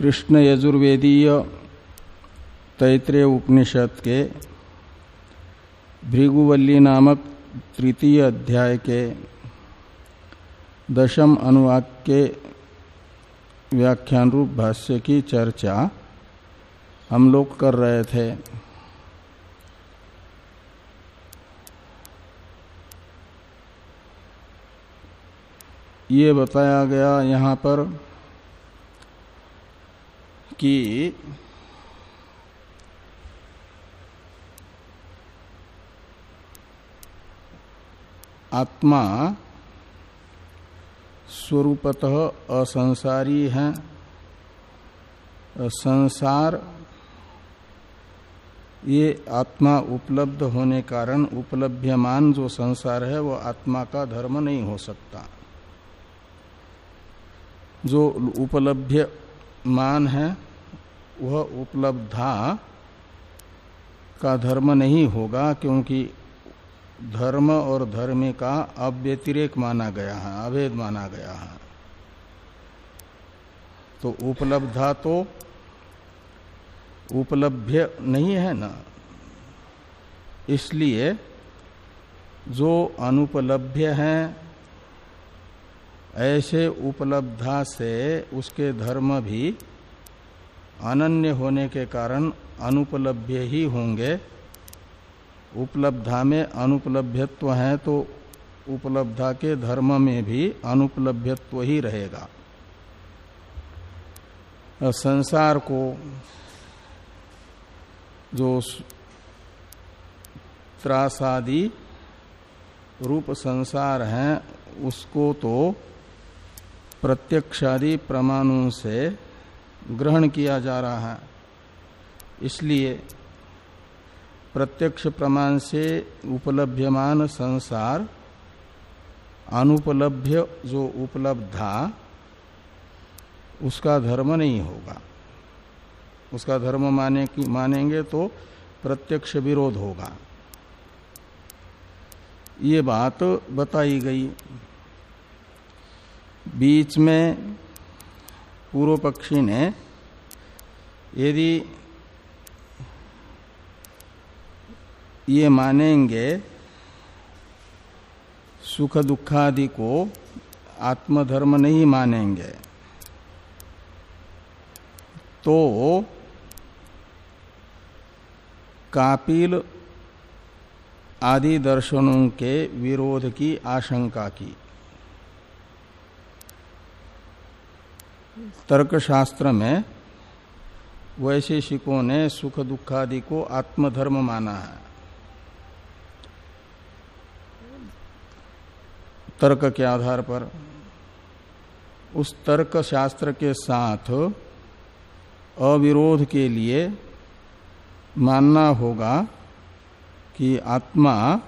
कृष्ण यजुर्वेदीय तैतृय उपनिषद के भृगुवल्ली नामक तृतीय अध्याय के दशम अनुवाक के व्याख्यान रूप भाष्य की चर्चा हम लोग कर रहे थे। ये बताया गया यहाँ पर कि आत्मा स्वरूपतः असंसारी है संसार ये आत्मा उपलब्ध होने कारण उपलभ्यमान जो संसार है, वो आत्मा का धर्म नहीं हो सकता। जो उपलभ्य मान है वह उपलब्धा का धर्म नहीं होगा क्योंकि धर्म और धर्म का अव्यतिरेक माना गया है, अभेद माना गया है। तो उपलब्धा तो उपलभ्य नहीं है ना? इसलिए जो अनुपलभ्य है, ऐसे उपलब्धा से उसके धर्म भी अनन्य होने के कारण अनुपलभ्य ही होंगे। उपलब्धा में अनुपलभ्यत्व है तो उपलब्धा के धर्म में भी अनुपलभ्यत्व ही रहेगा। संसार को जो त्रासादि रूप संसार है, उसको तो प्रत्यक्षादि प्रमाणों से ग्रहण किया जा रहा है। इसलिए प्रत्यक्ष प्रमाण से उपलभ्यमान संसार, अनुपलभ्य जो उपलब्धा उसका धर्म नहीं होगा। उसका धर्म माने की, मानेंगे तो प्रत्यक्ष विरोध होगा। ये बात बताई गई। बीच में पूर्व पक्षी ने यदि ये मानेंगे सुख दुखादि को आत्मधर्म नहीं मानेंगे तो कापिल आदि दर्शनों के विरोध की आशंका की। तर्कशास्त्र में वैशेषिकों ने सुख दुखादि को आत्मधर्म माना है। तर्क के आधार पर उस तर्क शास्त्र के साथ अविरोध के लिए मानना होगा कि आत्मा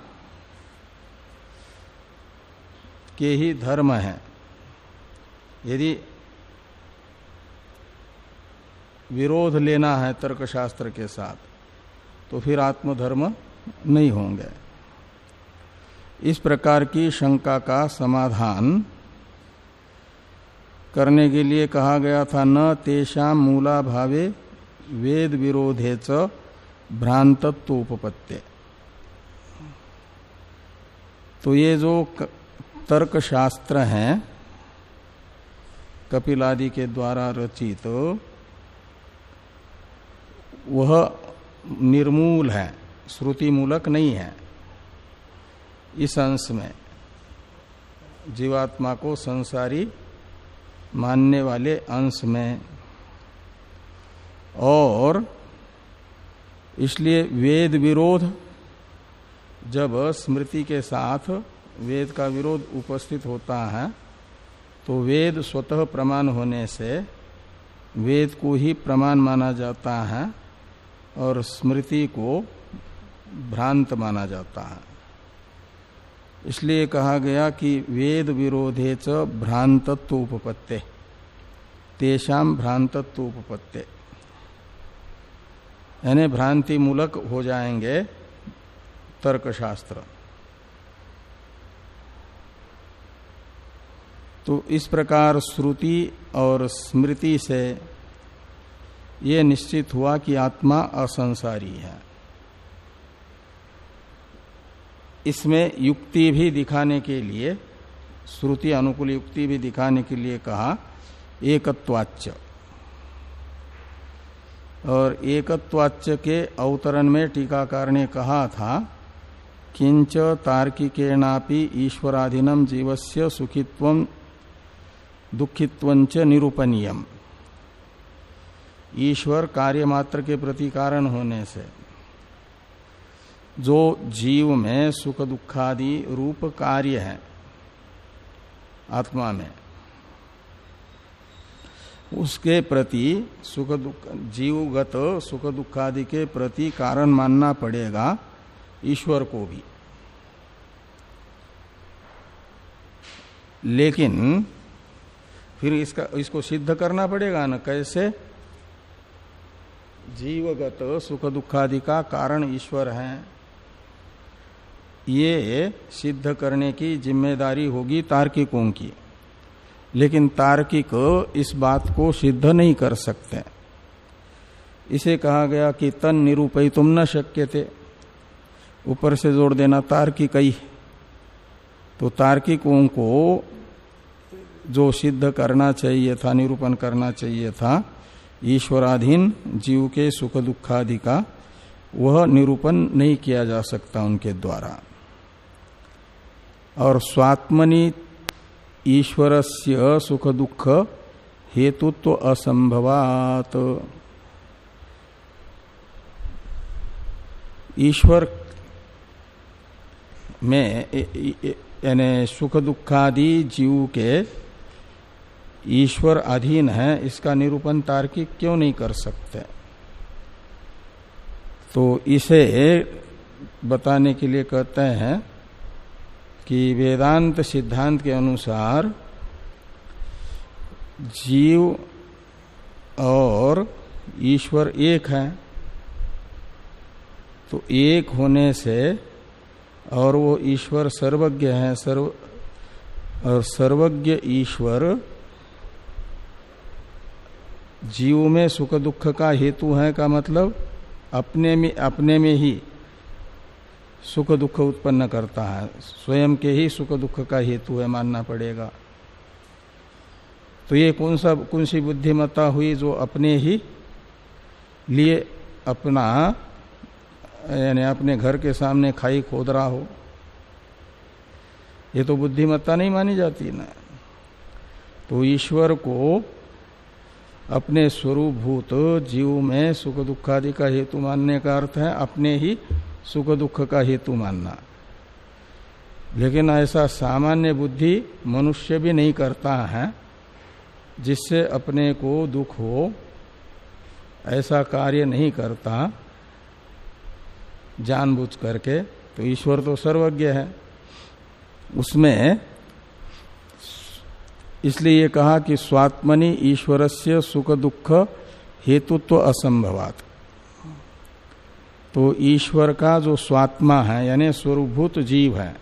के ही धर्म है। यदि विरोध लेना है तर्कशास्त्र के साथ तो फिर आत्मधर्म नहीं होंगे। इस प्रकार की शंका का समाधान करने के लिए कहा गया था, न तेषा मूला भावे वेद विरोधे च भ्रांतत्व उपपत्ति तो ये जो तर्क शास्त्र हैं, कपिलादि के द्वारा रचित तो वह निर्मूल है श्रुति मूलक नहीं है। इस अंश में जीवात्मा को संसारी मानने वाले अंश में और इसलिए वेद विरोध, जब स्मृति के साथ वेद का विरोध उपस्थित होता है तो वेद स्वतः प्रमाण होने से वेद को ही प्रमाण माना जाता है। और स्मृति को भ्रांत माना जाता है। इसलिए कहा गया कि वेद विरोधे च भ्रांतत्व उपपत्ते तेषाम भ्रांतत्व उपपत्ते यानी भ्रांति मूलक हो जाएँगे तर्कशास्त्र। तो इस प्रकार श्रुति और स्मृति से ये निश्चित हुआ कि आत्मा असंसारी है। इसमें युक्ति भी दिखाने के लिए, श्रुति अनुकूल युक्ति भी दिखाने के लिए कहा एकत्वाच्य और एकत्वाच्य के अवतरण में टीकाकार ने कहा था, किंच तार्किकेणापि ईश्वराधीनम जीवस्य सुखित्व दुखित्व निरूपणीयम। ईश्वर कार्य मात्र के प्रति कारण होने से, जो जीव में सुख दुखादि रूप कार्य है, आत्मा में, उसके प्रति सुख दुख, जीवगत सुख दुखादि के प्रति कारण मानना पड़ेगा ईश्वर को भी। लेकिन, फिर इसका, इसको सिद्ध करना पड़ेगा ना कैसे? जीवगत सुख दुखादि का कारण ईश्वर है। ये सिद्ध करने की ज़िम्मेदारी होगी तार्किकों की। लेकिन तार्किक इस बात को सिद्ध नहीं कर सकते। इसे कहा गया कि तन निरूपय तुम न शक्य थे ऊपर से जोड़ देना तार्किक ही। तो तार्किकों को जो सिद्ध करना चाहिए था, निरूपण करना चाहिए था ईश्वराधीन जीव के सुख दुखादि का वह निरूपण नहीं किया जा सकता उनके द्वारा। और स्वात्मनि ईश्वर से सुख दुख हेतुत्व तो असंभवात। ईश्वर में यानी सुख दुखादि जीव के ईश्वर अधीन है, इसका निरूपण तार्किक क्यों नहीं कर सकते? तो इसे बताने के लिए कहते हैं कि वेदांत सिद्धांत के अनुसार जीव और ईश्वर एक है। तो एक होने से और वो ईश्वर सर्वज्ञ है, सर्व और सर्वज्ञ ईश्वर जीव में सुख दुख का हेतु है का मतलब अपने में अपने में ही सुख दुख उत्पन्न करता है। स्वयं के ही सुख दुख का हेतु है मानना पड़ेगा। तो ये कौन सा, कौन सी बुद्धिमत्ता हुई जो अपने ही लिए अपना, यानी अपने घर के सामने खाई खोद रहा हो? ये तो बुद्धिमत्ता नहीं मानी जाती ना। तो ईश्वर को अपने स्वरूप भूत जीव में सुख दुखादि का हेतु मानने का अर्थ है अपने ही सुख दुख का हेतु मानना। लेकिन ऐसा सामान्य बुद्धि मनुष्य भी नहीं करता है, जिससे अपने को दुख हो, ऐसा कार्य नहीं करता जानबूझ करके तो ईश्वर तो सर्वज्ञ है। उसमें इसलिए ये कहा कि स्वात्मनि ईश्वर से सुख दुख हेतुत्व तो असंभवात। तो ईश्वर का जो स्वात्मा है, यानी स्वरूभूत जीव है,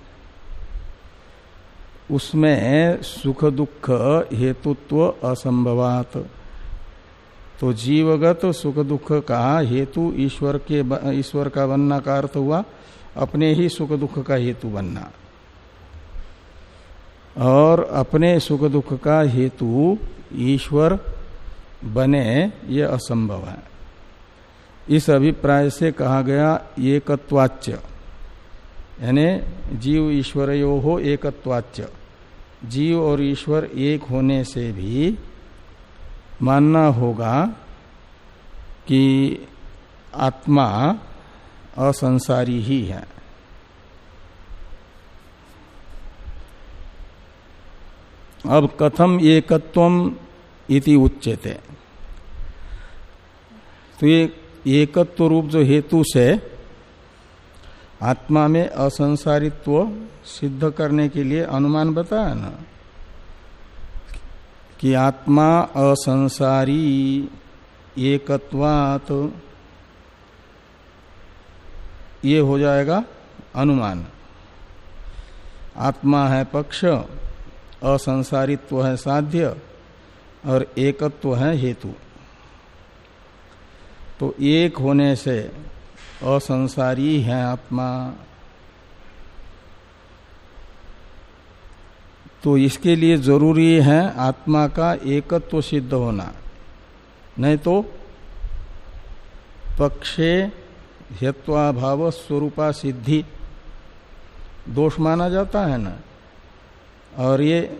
उसमें सुख दुख हेतुत्व तो असंभवात। तो जीवगत सुख दुख का हेतु ईश्वर के ईश्वर का बनना का अर्थ हुआ, अपने ही सुख दुख का हेतु बनना। और अपने सुख दुख का हेतु ईश्वर बने, ये असंभव है। इस अभिप्राय से कहा गया, एकत्वाच्य। यानी जीव ईश्वर यो हो, एकत्वाच्य। जीव और ईश्वर एक होने से भी मानना होगा कि आत्मा असंसारी ही है। अब कथम एकत्वम इति उच्चते तो ये एकत्व रूप जो हेतु से आत्मा में असंसारित्व सिद्ध करने के लिए अनुमान बताया ना, कि आत्मा असंसारी एकत्वात ये हो जाएगा अनुमान। आत्मा है पक्ष असंसारित्व है साध्य और एकत्व है हेतु। तो एक होने से असंसारी है आत्मा। तो इसके लिए ज़रूरी है आत्मा का एकत्व सिद्ध होना। नहीं तो पक्षे हेत्वाभाव स्वरूपा सिद्धि। दोष माना जाता है ना? और ये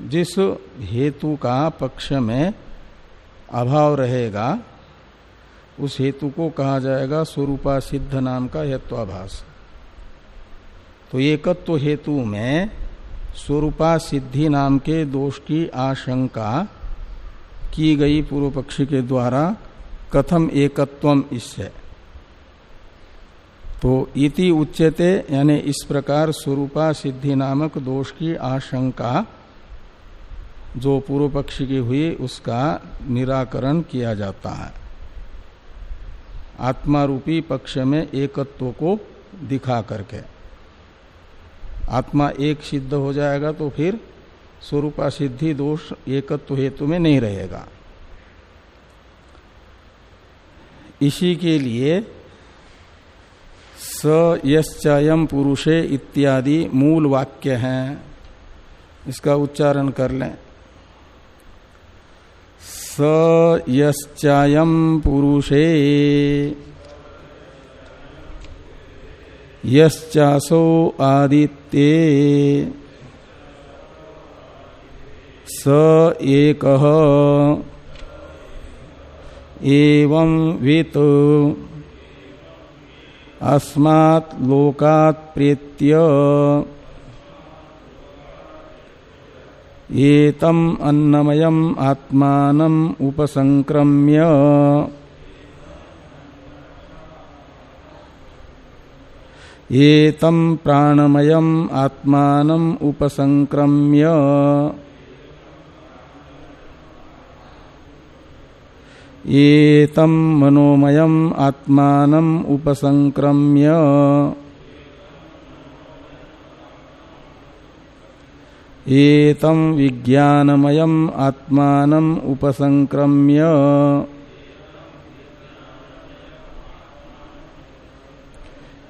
जिस हेतु का पक्ष में अभाव रहेगा, उस हेतु को कहा जाएगा स्वरूपा सिद्ध नाम का हेत्वाभास तो एकत्व हेतु में स्वरूपा सिद्धि नाम के दोष की आशंका की गई पूर्व पक्षी के द्वारा कथम एकत्वम इससे तो इति उच्यते, यानी इस प्रकार स्वरूपा सिद्धि नामक दोष की आशंका जो पूर्व पक्षी की हुई, उसका निराकरण किया जाता है। आत्मा रूपी पक्ष में एकत्व को दिखा करके। आत्मा एक सिद्ध हो जाएगा तो फिर स्वरूपा सिद्धि दोष एकत्व हेतु में नहीं रहेगा। इसी के लिए स यश्चयम पुरुषे इत्यादि मूल वाक्य हैं। इसका उच्चारण कर लें। स यश्चयम पुरुषे यश्चासो आदित्ये स एक एवं वित अस्मात् लोकात् प्रेत्य एतम अन्नमयम आत्मानम उपसंक्रम्य एतम प्राणमयम आत्मानम उपसंक्रम्य एतम मनोमयम आत्मानम उपसंक्रम्य। एतम विज्ञानमयम आत्मानम उपसंक्रम्य।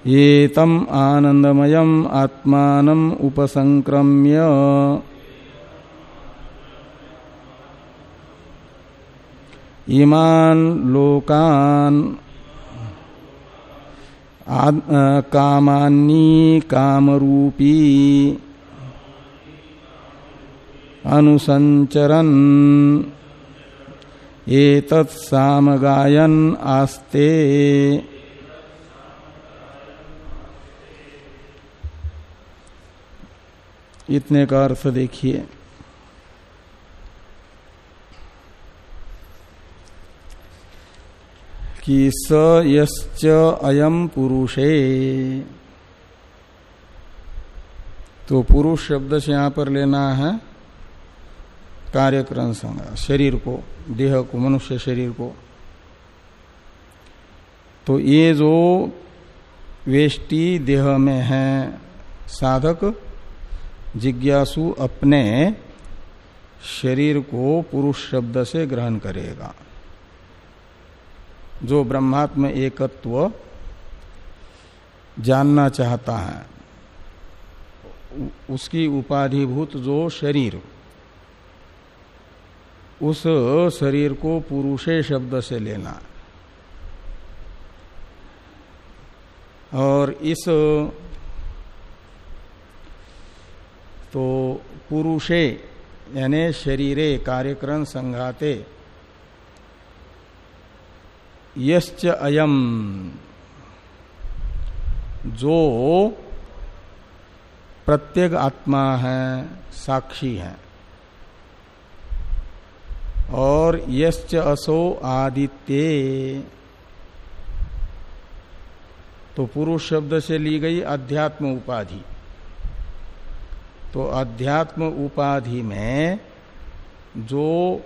एतम आनंदमयम आत्मानम उपसंक्रम्य। इमान लोकान कामान्नी कामरूपी अनुसंचरन एतत् सामगायन आस्ते। इतने का अर्थ देखिए। कि स यश्च अयम पुरुषे। तो पुरुष शब्द से यहाँ पर लेना है कार्यक्रम शरीर को, देह को, मनुष्य शरीर को। तो ये जो वेष्टि देह में है साधक, जिज्ञासु अपने शरीर को पुरुष शब्द से ग्रहण करेगा। जो ब्रह्मात्म एकत्व जानना चाहता है, उसकी उपाधिभूत जो शरीर, उस शरीर को पुरुषे शब्द से लेना। और इस तो पुरुषे, यानी शरीरे, कार्यक्रम, संघाते यश्च अयम। जो प्रत्येक आत्मा है, साक्षी है। और यश्च असो आदित्य। तो पुरुष शब्द से ली गई अध्यात्म उपाधि। तो अध्यात्म उपाधि में जो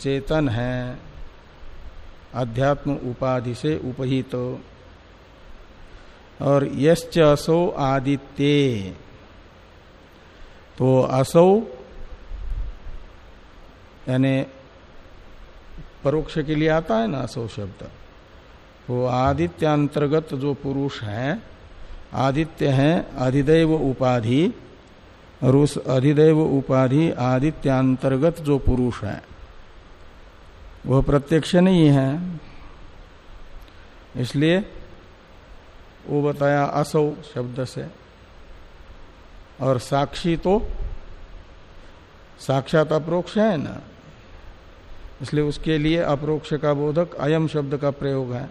चेतन है अध्यात्म उपाधि से उपहित। तो। और यश्च असो आदित्य। तो असौ, यानी परोक्ष के लिए आता है ना असौ शब्द। तो आदित्यांतर्गत जो पुरुष है, आदित्य है, अधिदेव उपाधि, और उस अधिदेव उपाधि आदित्यांतर्गत जो पुरुष है। वह प्रत्यक्ष नहीं है। इसलिए वो बताया असौ शब्द से। और साक्षी तो साक्षात अप्रोक्ष है ना। इसलिए उसके लिए अप्रोक्ष का बोधक अयम शब्द का प्रयोग है।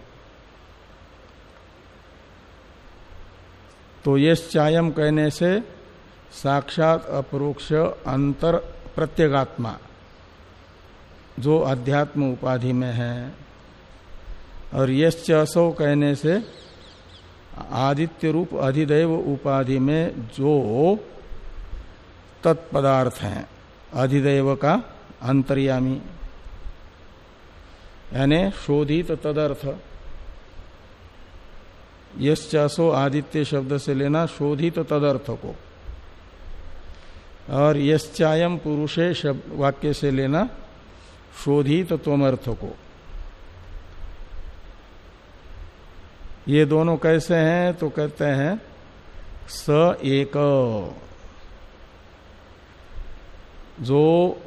तो ये चायम कहने से साक्षात अप्रोक्ष अंतर प्रत्यगात्मा। जो अध्यात्म उपाधि में है। और यश्च असौ कहने से आदित्य रूप अधिदेव उपाधि में जो तत्पदार्थ हैं, अधिदेव का अंतर्यामी। यानी शोधित तदर्थ। यश्चासो आदित्य शब्द से लेना शोधित तदर्थ को। और यश्चायम पुरुषे शब्द वाक्य से लेना शोधित त्वमर्थ को ये दोनों कैसे हैं तो कहते हैं, स एक। जो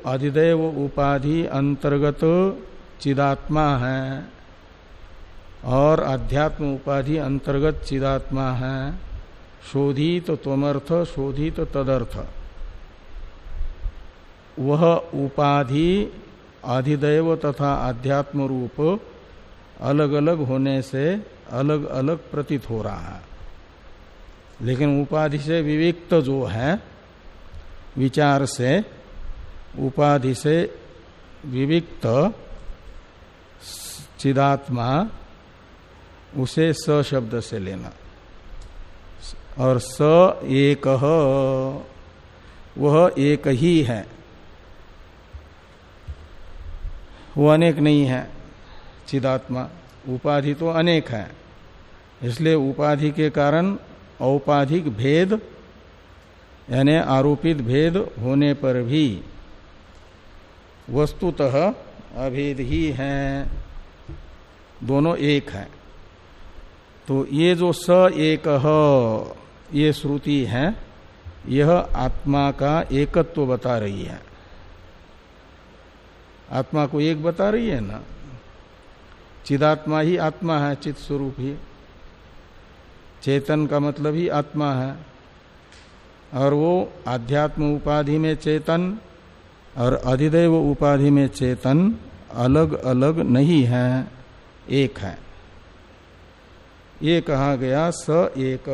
अधिदेव उपाधि अंतर्गत चिदात्मा है और अध्यात्म उपाधि अंतर्गत चिदात्मा है, शोधित त्वमर्थ, शोधित तदर्थ। वह उपाधि अधिदैव तथा आध्यात्म रूप अलग अलग होने से अलग अलग प्रतीत हो रहा है। लेकिन उपाधि से विविक्त जो है, विचार से उपाधि से विविक्त चिदात्मा, उसे स शब्द से लेना। और स एक वह एक ही है। वो अनेक नहीं है, चिदात्मा। उपाधि तो अनेक है। इसलिए उपाधि के कारण औपाधिक भेद, यानी आरोपित भेद होने पर भी वस्तुतः अभेद ही है। दोनों एक है। तो ये जो स एक ये श्रुति है, यह आत्मा का एकत्व बता रही है। आत्मा को एक बता रही है ना? चिदात्मा ही आत्मा है, चित स्वरूप ही। चेतन का मतलब ही आत्मा है। और वो आध्यात्म उपाधि में चेतन और अधिदेव उपाधि में चेतन अलग अलग नहीं है, एक है। ये कहा गया स एक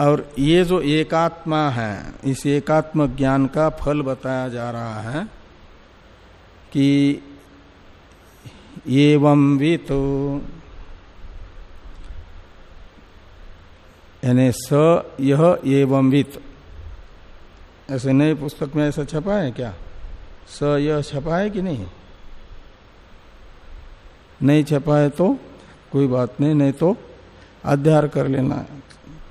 और ये जो एकात्मा है, इस एकात्म ज्ञान का फल बताया जा रहा है कि एवं वित, यानी स यह एवं वित। ऐसे नए पुस्तक में ऐसा छपा है क्या? स यह छपा है कि नहीं? नहीं छपा है तो कोई बात नहीं नहीं तो अध्यार कर लेना।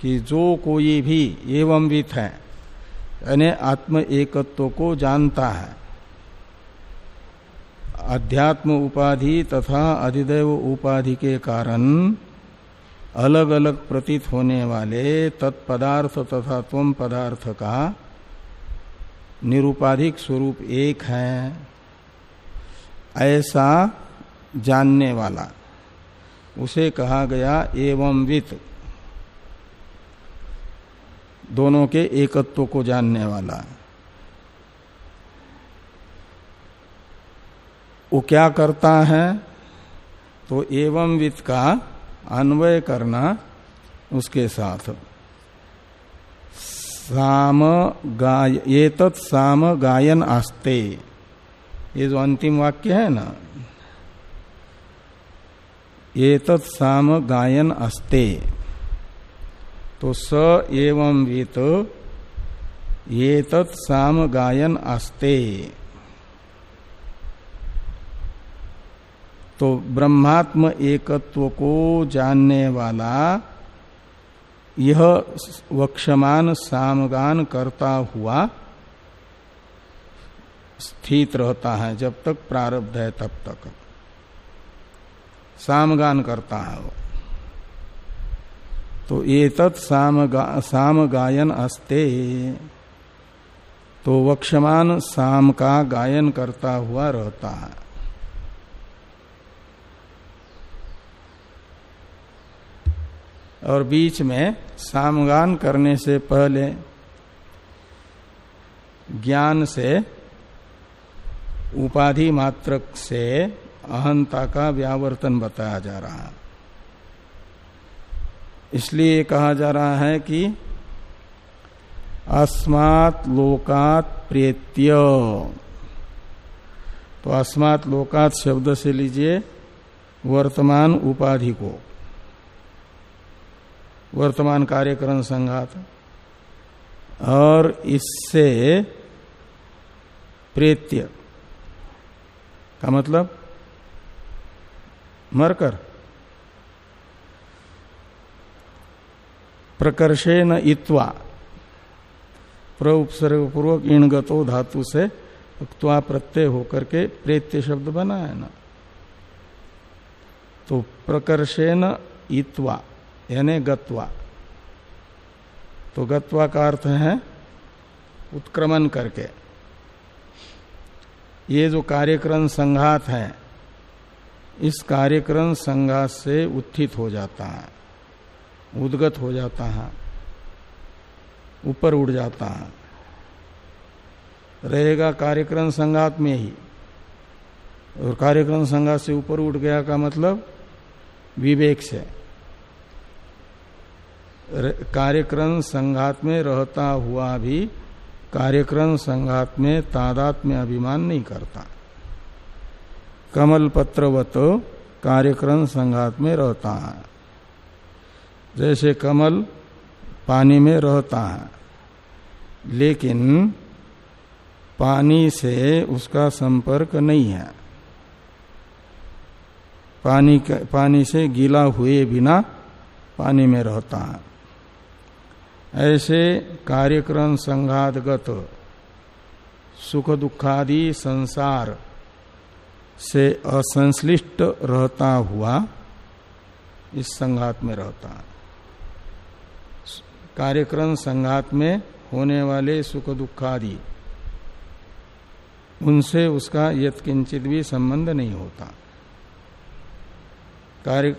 कि जो कोई भी एवं वित है, यानी आत्म एकत्व को जानता है। अध्यात्म उपाधि तथा अधिदेव उपाधि के कारण अलग अलग प्रतीत होने वाले तत्पदार्थ तथा त्वम पदार्थ का निरुपाधिक स्वरूप एक है, ऐसा जानने वाला। उसे कहा गया एवं वित्त दोनों के एकत्व को जानने वाला। वो क्या करता है? तो एवं वित्त का अन्वय करना उसके साथ। साम गाय तत् साम गायन आस्ते। ये जो अंतिम वाक्य है ना ये तत् साम गायन अस्ते तो स एवं वित ये तत्साम गायन आस्ते तो ब्रह्मात्म एकत्व को जानने वाला यह वक्षमान सामगान करता हुआ स्थित रहता है, जब तक प्रारब्ध है तब तक। सामगान करता है वो। तो ये तत् साम, गा, साम गायन अस्ते। तो वक्षमान साम का गायन करता हुआ रहता है। और बीच में सामगान करने से पहले ज्ञान से उपाधि मात्रक से अहंता का व्यावर्तन बताया जा रहा है। इसलिए कहा जा रहा है कि अस्मात् लोकात प्रेत्य। तो अस्मात् लोकात शब्द से लीजिए वर्तमान उपाधि को। वर्तमान कार्यकरण संघात। और इससे प्रेत्य। का मतलब? मरकर। प्रकर्षे न इत्वा। प्र उपसर्ग पूर्वक इणगतो धातु से उक्वा प्रत्यय होकर के प्रेत्य शब्द बना है ना। तो प्रकर्षे न इत्वा, यानी गत्वा। तो गत्वा का अर्थ है उत्क्रमण करके। ये जो कार्यक्रम संघात है, इस कार्यक्रम संघात से उत्थित हो जाता है। उद्गत हो जाता है, ऊपर उड़ जाता है। रहेगा कार्यक्रम संघात में ही। और कार्यक्रम संघात से ऊपर उठ गया का मतलब विवेक से। कार्यक्रम संघात में रहता हुआ भी कार्यक्रम संघात में तादात में अभिमान नहीं करता। कमल पत्रवत कार्यक्रम संघात में रहता है। जैसे कमल पानी में रहता है लेकिन पानी से उसका संपर्क नहीं है। पानी का, पानी से गीला हुए बिना पानी में रहता है। ऐसे कार्यक्रम संघातगत सुख दुखादि संसार से असंश्लिष्ट रहता हुआ इस संघात में रहता है। कार्यक्रम संघात में होने वाले सुख दुखादि, उनसे उसका यत्किंचित भी संबंध नहीं होता। कार्य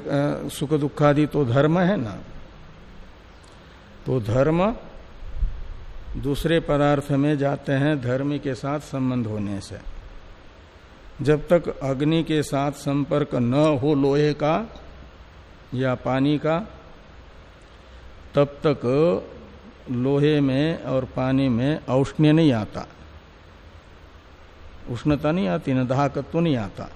सुख दुखादि तो धर्म है ना? तो धर्म दूसरे पदार्थ में जाते हैं धर्म के साथ संबंध होने से। जब तक अग्नि के साथ संपर्क न हो लोहे का या पानी का तब तक लोहे में और पानी में औष्ण्य नहीं आता। उष्णता नहीं आती, न दाहकत्व नहीं आता।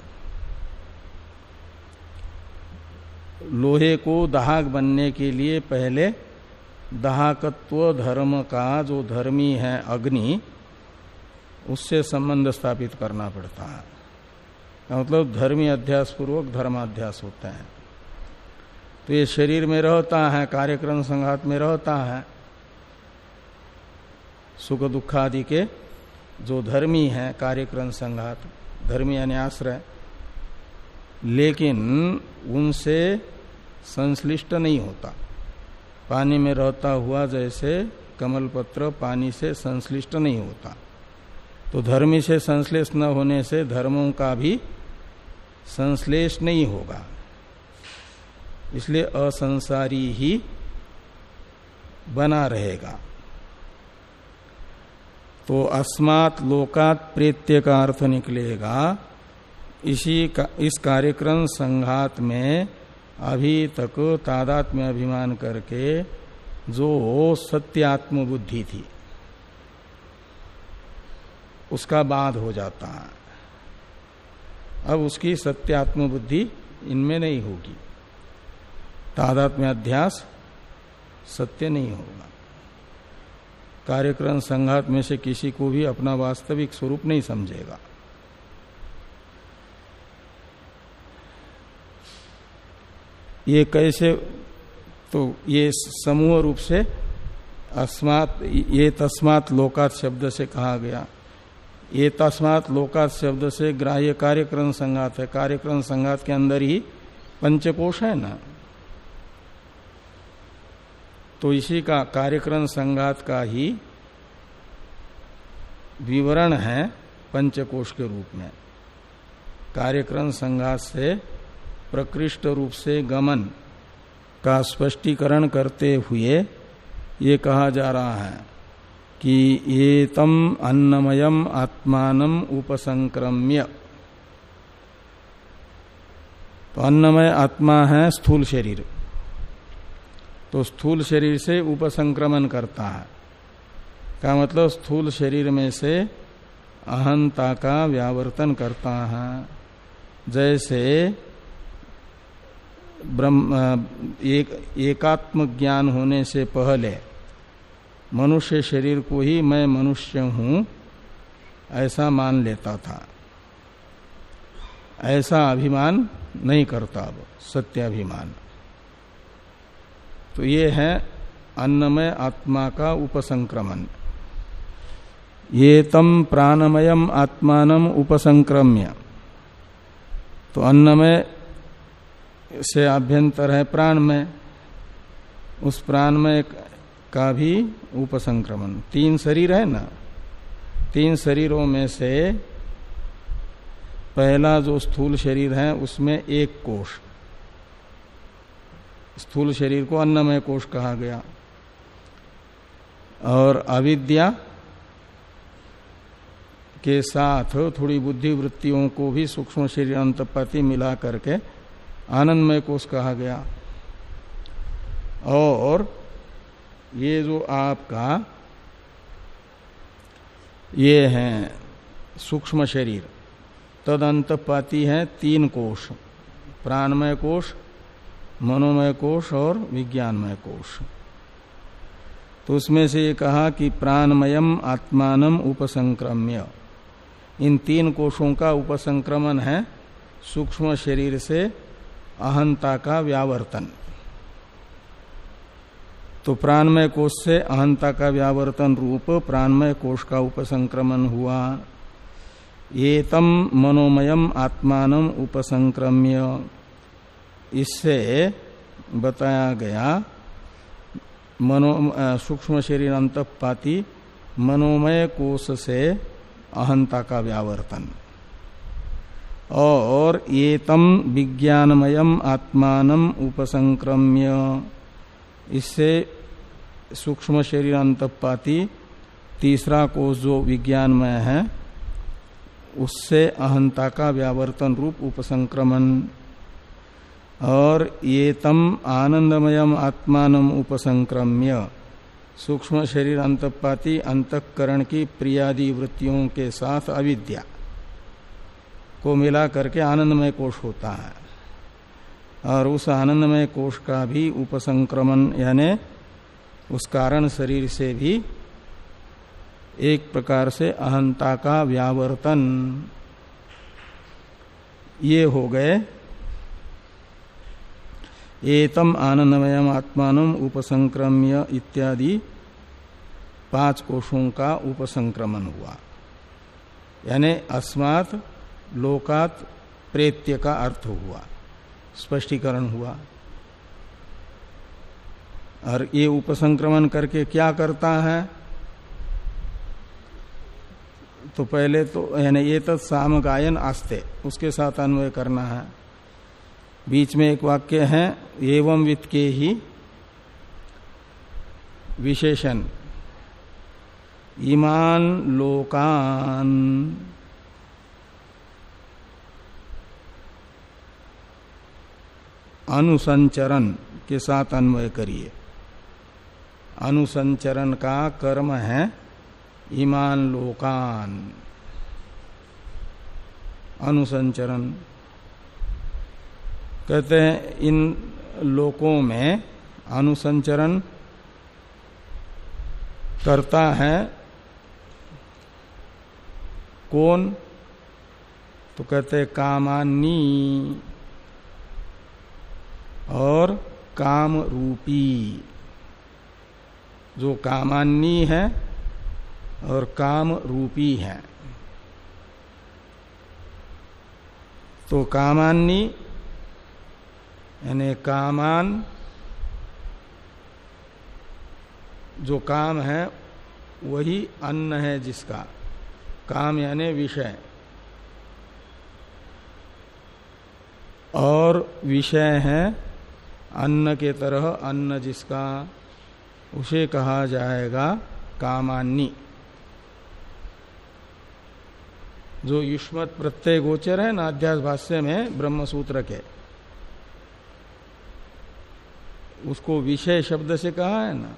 लोहे को दाहक बनने के लिए पहले दाहकत्व धर्म का जो धर्मी है अग्नि, उससे संबंध स्थापित करना पड़ता है। मतलब धर्मी अध्यास पूर्वक धर्माध्यास होते है। तो ये शरीर में रहता है, कार्यक्रम संघात में रहता है। सुख दुख आदि के जो धर्मी है, कार्यक्रम संघात, धर्मी यानी आश्रय, लेकिन उनसे संश्लिष्ट नहीं होता। पानी में रहता हुआ जैसे कमल पत्र पानी से संश्लिष्ट नहीं होता। तो धर्मी से संश्लेष न होने से धर्मों का भी संश्लेष नहीं होगा। इसलिए असंसारी ही बना रहेगा। तो अस्मात् लोकात प्रेत्य का अर्थ निकलेगा। इसी का, इस कार्यक्रम संघात में अभी तक तादात में अभिमान करके जो सत्यात्म बुद्धि थी, उसका बाद हो जाता है। अब उसकी सत्यात्म बुद्धि इनमें नहीं होगी। तादात्म्य अध्यास सत्य नहीं होगा। कार्यक्रम संघात में से किसी को भी अपना वास्तविक स्वरूप नहीं समझेगा। ये कैसे तो ये समूह रूप से अस्मात, ये तस्मात लोकात शब्द से कहा गया। ये तस्मात लोकात शब्द से ग्राह्य कार्यक्रम संघात है। कार्यक्रम संघात के अंदर ही पंचकोश है ना। तो इसी का कार्यक्रम संगात का ही विवरण है पंचकोश के रूप में। कार्यक्रम संघात से प्रकृष्ट रूप से गमन का स्पष्टीकरण करते हुए ये कहा जा रहा है कि ये तम अन्नमयम आत्मान उपसंक्रम्य। तो अन्नमय आत्मा है स्थूल शरीर। तो स्थूल शरीर से उपसंक्रमण करता है। का मतलब स्थूल शरीर में से अहंता का व्यावर्तन करता है। जैसे ब्रह्म एक, एकात्म ज्ञान होने से पहले मनुष्य शरीर को ही मैं मनुष्य हूँ, ऐसा मान लेता था। ऐसा अभिमान नहीं करता अब सत्याभिमान तो ये है अन्नमय आत्मा का उपसंक्रमण। ये तम प्राणमयम आत्मान उपसंक्रम्य। तो अन्नमय से आभ्यंतर है प्राण में उस प्राण में का भी उपसंक्रमण। तीन शरीर है ना? तीन शरीरों में से पहला जो स्थूल शरीर है, उसमें एक कोष। स्थूल शरीर को अन्नमय कोष कहा गया। और अविद्या के साथ थोड़ी बुद्धि वृत्तियों को भी सूक्ष्म शरीर अंतपति मिला करके आनंदमय कोष कहा गया। और ये जो आपका ये है सूक्ष्म शरीर तद अंतपाती है तीन कोष, प्राणमय कोष मनोमय कोष और विज्ञानमय कोष तो उसमें से ये कहा कि प्राणमयम आत्मान उपसंक्रम्य। इन तीन कोषों का उपसंक्रमण है सूक्ष्म शरीर से अहंता का व्यावर्तन। तो प्राणमय कोष से अहंता का व्यावर्तन रूप प्राणमय कोष का उपसंक्रमण हुआ। ये तम मनोमयम आत्मान उपसंक्रम्य। इससे बताया गया, मनो सूक्ष्म शरीर अंतपाती मनोमय कोष से अहंता का व्यावर्तन। और ये तम विज्ञानमयम आत्मान उपसंक्रम्य। इससे सूक्ष्म शरीर अंतपाती तीसरा कोष जो विज्ञानमय है, उससे अहंता का व्यावर्तन रूप उपसंक्रमण। और ये तम आनंदमयम आत्मान उपसंक्रम्य। सूक्ष्म शरीर अंतपाती अंतकरण की प्रियादि वृत्तियों के साथ अविद्या को मिला करके आनंदमय कोष होता है। और उस आनंदमय कोष का भी उपसंक्रमण, यानी उस कारण शरीर से भी एक प्रकार से अहंता का व्यावर्तन। ये हो गए एतम आनंदमयम आत्मान उपसंक्रम्य इत्यादि पाँच कोषों का उपसंक्रमण हुआ। यानी अस्मात् लोकात प्रेत्य का अर्थ हुआ, स्पष्टीकरण हुआ। और ये उपसंक्रमण करके क्या करता है? तो पहले तो यानी ये तत् साम गायन आस्ते, उसके साथ अन्वय करना है। बीच में एक वाक्य है, एवं वित्त के ही विशेषण। ईमान लोकान। अनुसंचरण के साथ अन्वय करिए। अनुसंचरण का कर्म है ईमान लोकान। अनुसंचरण। कहते हैं, इन लोकों में अनुसंचरण करता है। कौन? तो कहते कामानी और काम रूपी जो कामानी है और काम रूपी है। तो कामानी यानी कामान, जो काम है, वही अन्न है जिसका। काम यानी विषय। और विषय है अन्न के तरह, अन्न जिसका, उसे कहा जाएगा कामान्नी। जो युष्मत प्रत्यय गोचर है ना अध्यास भाष्य में ब्रह्म सूत्र के। उसको विषय शब्द से कहा है ना?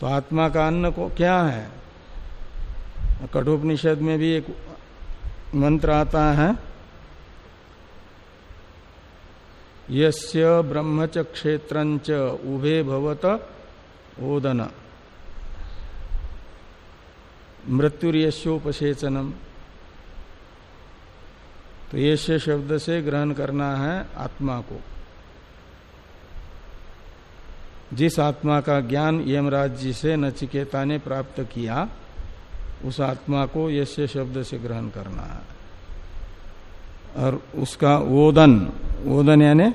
तो आत्मा का अन्न को क्या है? कठोपनिषद में भी एक मंत्र आता है। यस्य ब्रह्मच क्षेत्र उभे भवत ओदन। मृत्युर्यशोपसेचनम तो यश शब्द से ग्रहण करना है आत्मा को। जिस आत्मा का ज्ञान यमराज जी से नचिकेता ने प्राप्त किया उस आत्मा को यश शब्द से ग्रहण करना है। और उसका ओदन ओदन यानी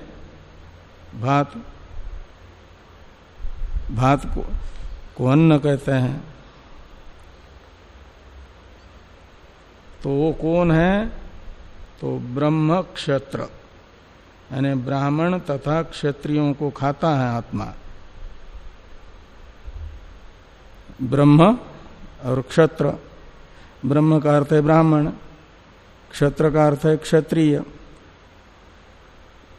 भात भात को, को अन्न कहते हैं। तो वो कौन है? तो ब्रह्म क्षत्र यानी ब्राह्मण तथा क्षत्रियों को खाता है आत्मा। ब्रह्म और क्षत्र। ब्रह्म का अर्थ है ब्राह्मण, क्षत्र का अर्थ है क्षत्रिय।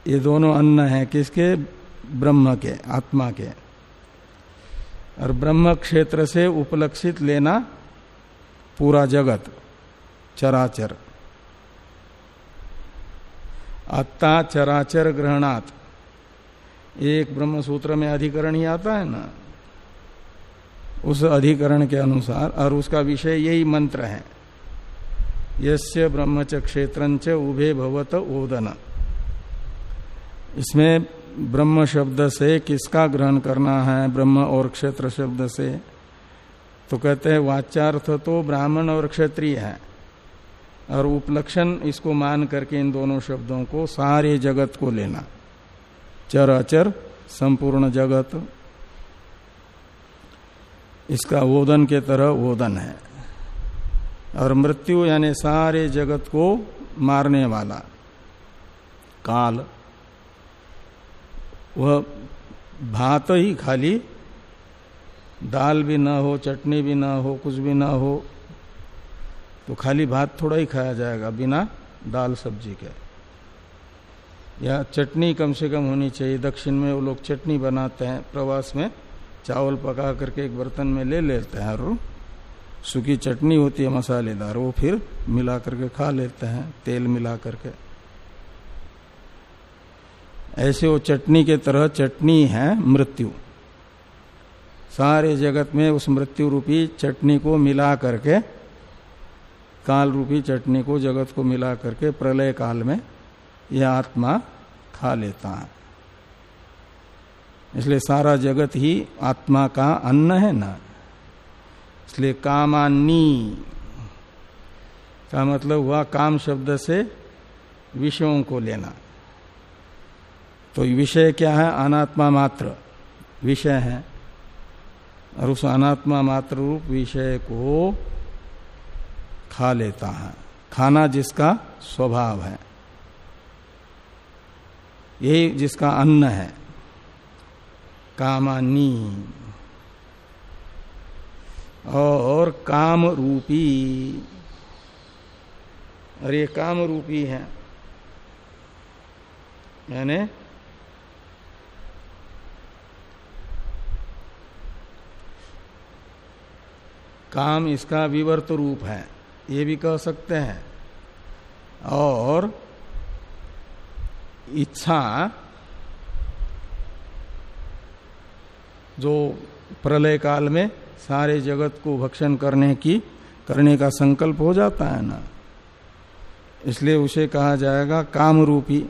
ये दोनों अन्न है, किसके? ब्रह्म के, आत्मा के। और ब्रह्म क्षेत्र से उपलक्षित लेना पूरा जगत, चराचर। अत्ता चराचर ग्रहणात। एक ब्रह्म सूत्र में अधिकरण ही आता है ना? उस अधिकरण के अनुसार, और उसका विषय यही मंत्र है। यस्य ब्रह्मच क्षेत्र उभे भवत ओदन। इसमें ब्रह्म शब्द से किसका ग्रहण करना है? ब्रह्म और क्षेत्र शब्द से। तो कहते हैं, वाच्यार्थ तो ब्राह्मण और क्षत्रिय है। और उपलक्षण इसको मान करके इन दोनों शब्दों को सारे जगत को लेना। चर अचर संपूर्ण जगत इसका वोदन के तरह वोदन है। और मृत्यु यानी सारे जगत को मारने वाला काल, वह भात ही खाली। दाल भी ना हो, चटनी भी ना हो, कुछ भी ना हो तो खाली भात थोड़ा ही खाया जाएगा बिना दाल सब्ज़ी के। या चटनी कम से कम होनी चाहिए। दक्षिण में वो लोग चटनी बनाते हैं, प्रवास में चावल पका करके एक बर्तन में ले लेते हैं और सूखी चटनी होती है मसालेदार, वो फिर मिला करके खा लेते हैं, तेल मिला करके। ऐसे वो चटनी के तरह चटनी है मृत्यु। सारे जगत में उस मृत्यु रूपी चटनी को मिला करके, काल रूपी चटनी को जगत को मिला करके प्रलय काल में यह आत्मा खा लेता है। इसलिए सारा जगत ही आत्मा का अन्न है ना। इसलिए कामानी का मतलब हुआ काम शब्द से विषयों को लेना। तो विषय क्या है? अनात्मा मात्र विषय है। और उस अनात्मा मात्र रूप विषय को खा लेता है। खाना जिसका स्वभाव है, यही जिसका अन्न है। कामानी और काम रूपी ये काम रूपी है। यानी काम इसका विवर्त रूप है, ये भी कह सकते हैं। और इच्छा जो प्रलय काल में सारे जगत को भक्षण करने की, करने का संकल्प हो जाता है ना। इसलिए उसे कहा जाएगा काम रूपी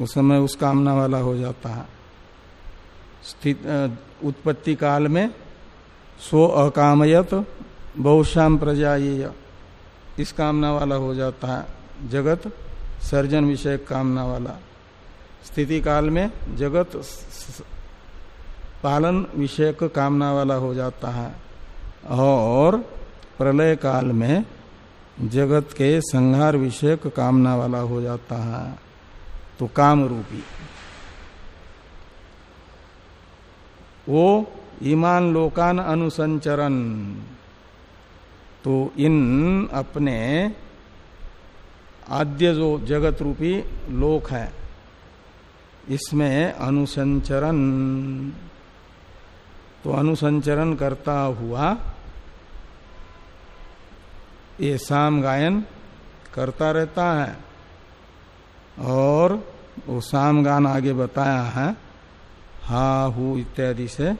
उस समय उस कामना वाला हो जाता है। स्थित उत्पत्ति काल में सो अकामयत बहुश्याम प्रजा ये इस कामना वाला हो जाता है जगत सर्जन विषय कामना वाला। स्थिति काल में जगत पालन विषयक कामना वाला हो जाता है। और प्रलय काल में जगत के संहार विषयक कामना वाला हो जाता है। तो काम रूपी वो ईमान लोकान अनुसंचरण तो इन अपने आद्य जो जगत रूपी लोक है, इसमें अनुसंचरण तो अनुसंचरण करता हुआ ये साम गायन करता रहता है। और वो साम गान आगे बताया है, हा, हु इत्यादि से।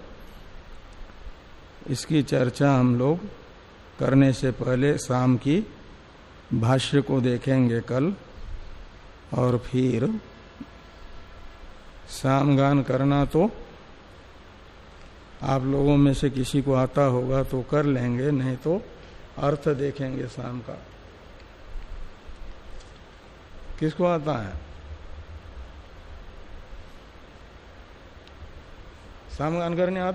इसकी चर्चा हम लोग करने से पहले शाम की भाष्य को देखेंगे कल। और फिर शाम सामगान करना तो आप लोगों में से किसी को आता होगा तो कर लेंगे, नहीं तो अर्थ देखेंगे शाम का। किसको आता है? शाम करने आता